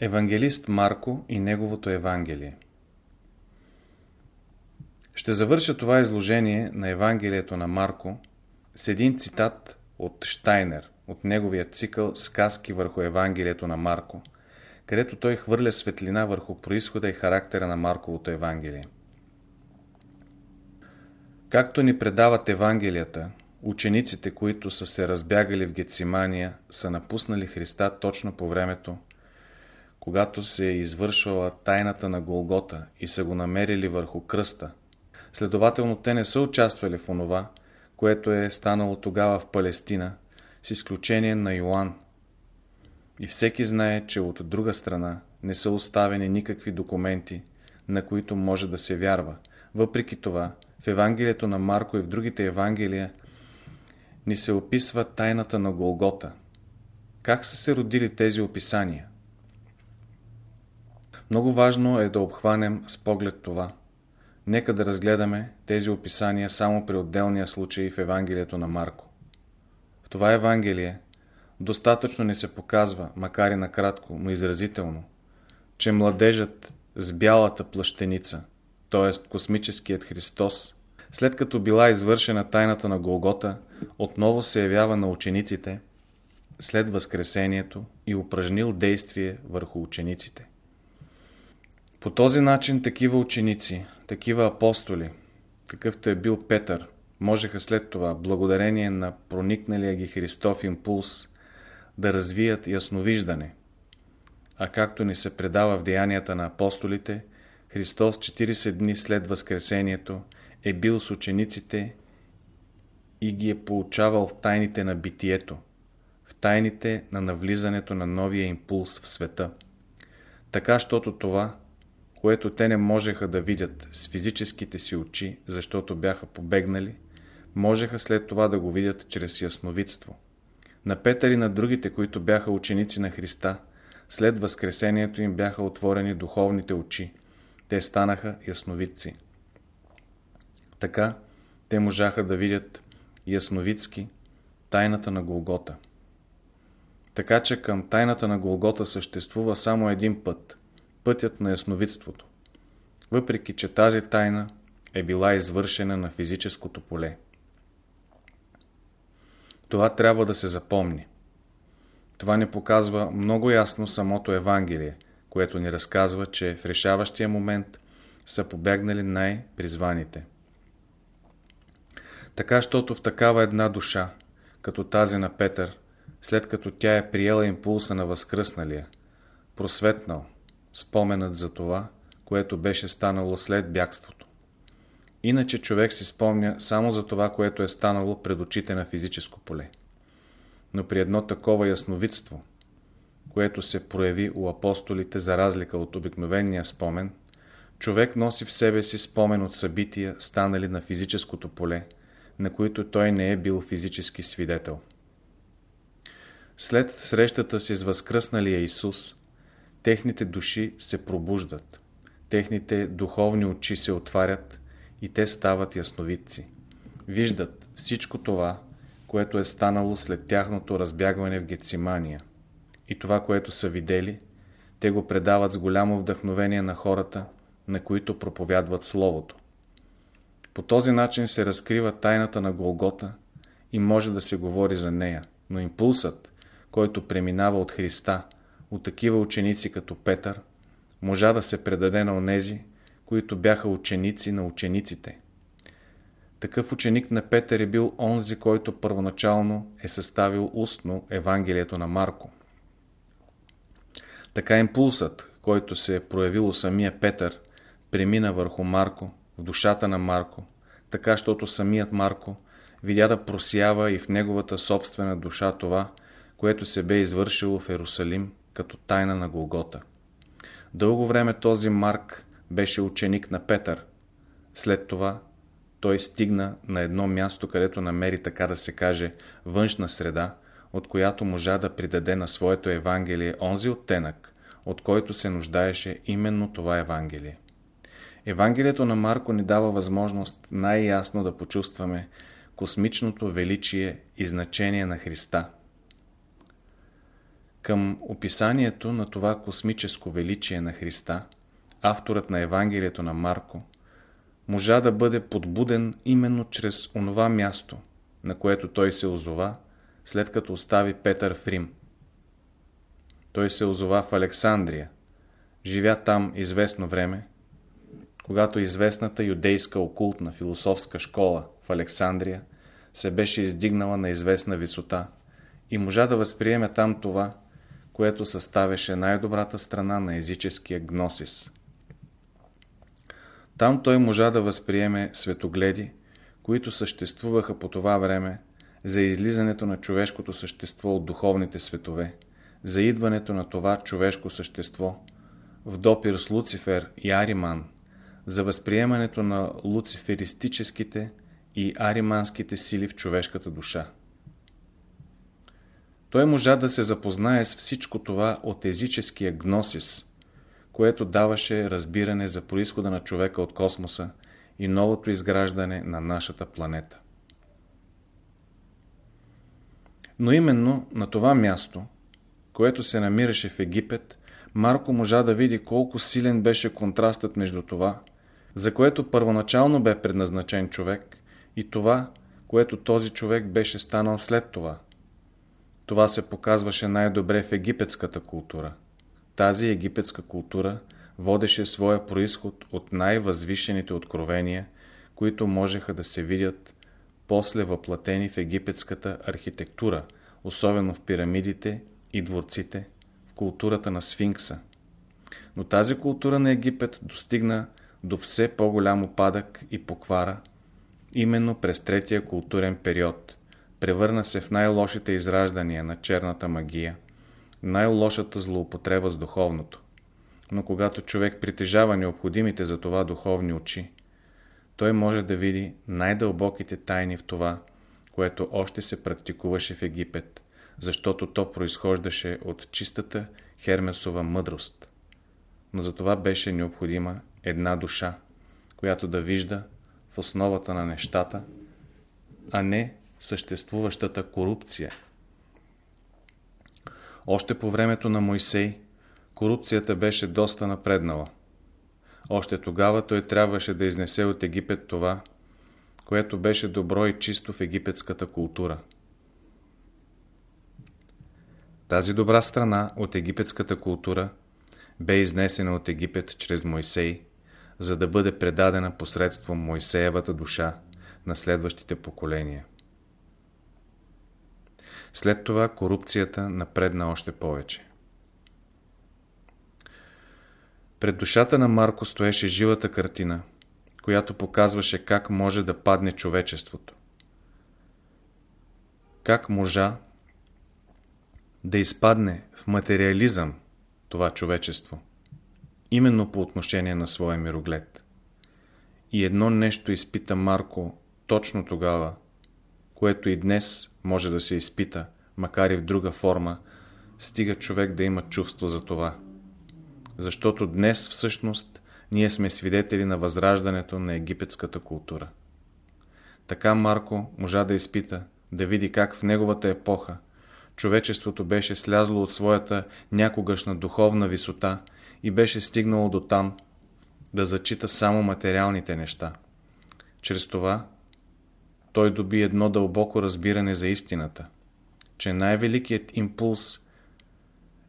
Евангелист Марко и неговото Евангелие Ще завърша това изложение на Евангелието на Марко с един цитат от Штайнер, от неговия цикъл Сказки върху Евангелието на Марко, където той хвърля светлина върху происхода и характера на Марковото Евангелие. Както ни предават Евангелията, учениците, които са се разбягали в Гецимания, са напуснали Христа точно по времето, когато се е извършвала тайната на Голгота и са го намерили върху кръста. Следователно, те не са участвали в онова, което е станало тогава в Палестина, с изключение на Йоанн. И всеки знае, че от друга страна не са оставени никакви документи, на които може да се вярва. Въпреки това, в Евангелието на Марко и в другите Евангелия ни се описва тайната на Голгота. Как са се родили тези описания? Много важно е да обхванем с поглед това. Нека да разгледаме тези описания само при отделния случай в Евангелието на Марко. В това Евангелие достатъчно ни се показва, макар и накратко, но изразително, че младежът с бялата плащеница, т.е. космическият Христос, след като била извършена тайната на Голгота, отново се явява на учениците след Възкресението и упражнил действие върху учениците. По този начин такива ученици, такива апостоли, какъвто е бил Петър, можеха след това, благодарение на проникналия ги Христов импулс, да развият ясновиждане. А както ни се предава в деянията на апостолите, Христос 40 дни след Възкресението е бил с учениците и ги е получавал в тайните на битието, в тайните на навлизането на новия импулс в света. Така, щото това, което те не можеха да видят с физическите си очи, защото бяха побегнали, можеха след това да го видят чрез ясновидство. На Петър и на другите, които бяха ученици на Христа, след възкресението им бяха отворени духовните очи. Те станаха ясновидци. Така те можаха да видят ясновидски тайната на Голгота. Така че към тайната на Голгота съществува само един път – пътят на ясновидството, въпреки че тази тайна е била извършена на физическото поле. Това трябва да се запомни. Това ни показва много ясно самото Евангелие, което ни разказва, че в решаващия момент са побегнали най-призваните. Така, щото в такава една душа, като тази на Петър, след като тя е приела импулса на възкръсналия, просветнал споменът за това, което беше станало след бягството. Иначе човек си спомня само за това, което е станало пред очите на физическо поле. Но при едно такова ясновидство, което се прояви у апостолите за разлика от обикновения спомен, човек носи в себе си спомен от събития, станали на физическото поле, на които той не е бил физически свидетел. След срещата си с възкръсналия Исус, техните души се пробуждат, техните духовни очи се отварят и те стават ясновидци. Виждат всичко това, което е станало след тяхното разбягване в Гецимания. И това, което са видели, те го предават с голямо вдъхновение на хората, на които проповядват Словото. По този начин се разкрива тайната на Голгота и може да се говори за нея, но импулсът, който преминава от Христа, от такива ученици като Петър, можа да се предаде на онези, които бяха ученици на учениците. Такъв ученик на Петър е бил онзи, който първоначално е съставил устно Евангелието на Марко. Така импулсът, който се е проявил у самия Петър, премина върху Марко, в душата на Марко, така, щото самият Марко видя да просява и в неговата собствена душа това, което се бе извършило в Ерусалим като тайна на Голгота. Дълго време този Марк беше ученик на Петър. След това той стигна на едно място, където намери, така да се каже, външна среда, от която можа да придаде на своето Евангелие онзи оттенък, от който се нуждаеше именно това Евангелие. Евангелието на Марко ни дава възможност най-ясно да почувстваме космичното величие и значение на Христа. Към описанието на това космическо величие на Христа, авторът на Евангелието на Марко, можа да бъде подбуден именно чрез онова място, на което той се озова, след като остави Петър в Рим. Той се озова в Александрия, живя там известно време, когато известната юдейска окултна философска школа в Александрия се беше издигнала на известна висота и можа да възприеме там това, което съставяше най-добрата страна на езическия гносис. Там той можа да възприеме светогледи, които съществуваха по това време за излизането на човешкото същество от духовните светове, за идването на това човешко същество в допир с Луцифер и Ариман, за възприемането на луциферистическите и ариманските сили в човешката душа. Той можа да се запознае с всичко това от езическия гносис, което даваше разбиране за происхода на човека от космоса и новото изграждане на нашата планета. Но именно на това място, което се намираше в Египет, Марко можа да види колко силен беше контрастът между това, за което първоначално бе предназначен човек, и това, което този човек беше станал след това. Това се показваше най-добре в египетската култура. Тази египетска култура водеше своя происход от най-възвишените откровения, които можеха да се видят после въплатени в египетската архитектура, особено в пирамидите и дворците, в културата на сфинкса. Но тази култура на Египет достигна до все по-голям опадък и поквара, именно през третия културен период. Превърна се в най-лошите израждания на черната магия, най-лошата злоупотреба с духовното. Но когато човек притежава необходимите за това духовни очи, той може да види най-дълбоките тайни в това, което още се практикуваше в Египет, защото то произхождаше от чистата Хермесова мъдрост. Но за това беше необходима една душа, която да вижда в основата на нещата, а не съществуващата корупция. Още по времето на Мойсей корупцията беше доста напреднала. Още тогава той трябваше да изнесе от Египет това, което беше добро и чисто в египетската култура. Тази добра страна от египетската култура бе изнесена от Египет чрез Мойсей, за да бъде предадена посредством Мойсеевата душа на следващите поколения. След това корупцията напредна още повече. Пред душата на Марко стоеше живата картина, която показваше как може да падне човечеството. Как можа да изпадне в материализъм това човечество, именно по отношение на своя мироглед. И едно нещо изпита Марко точно тогава, което и днес може да се изпита, макар и в друга форма, стига човек да има чувство за това. Защото днес всъщност ние сме свидетели на възраждането на египетската култура. Така Марко можа да изпита, да види как в неговата епоха човечеството беше слязло от своята някогашна духовна висота и беше стигнало до там да зачита само материалните неща. Чрез това той доби едно дълбоко разбиране за истината, че най-великият импулс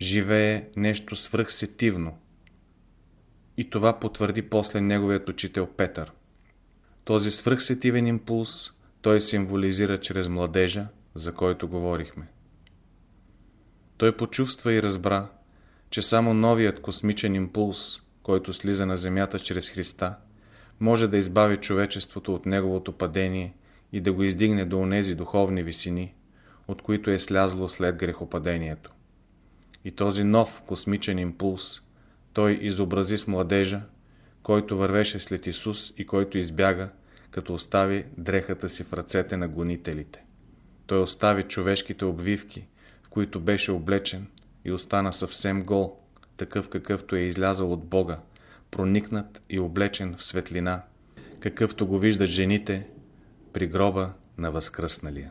живее нещо свръхсетивно. И това потвърди после неговият учител Петър. Този свръхсетивен импулс той символизира чрез младежа, за който говорихме. Той почувства и разбра, че само новият космичен импулс, който слиза на Земята чрез Христа, може да избави човечеството от неговото падение и да го издигне до онези духовни висини, от които е слязло след грехопадението. И този нов космичен импулс той изобрази с младежа, който вървеше след Исус и който избяга, като остави дрехата си в ръцете на гонителите. Той остави човешките обвивки, в които беше облечен и остана съвсем гол, такъв какъвто е излязъл от Бога, проникнат и облечен в светлина, какъвто го виждат жените при гроба на възкръсналия.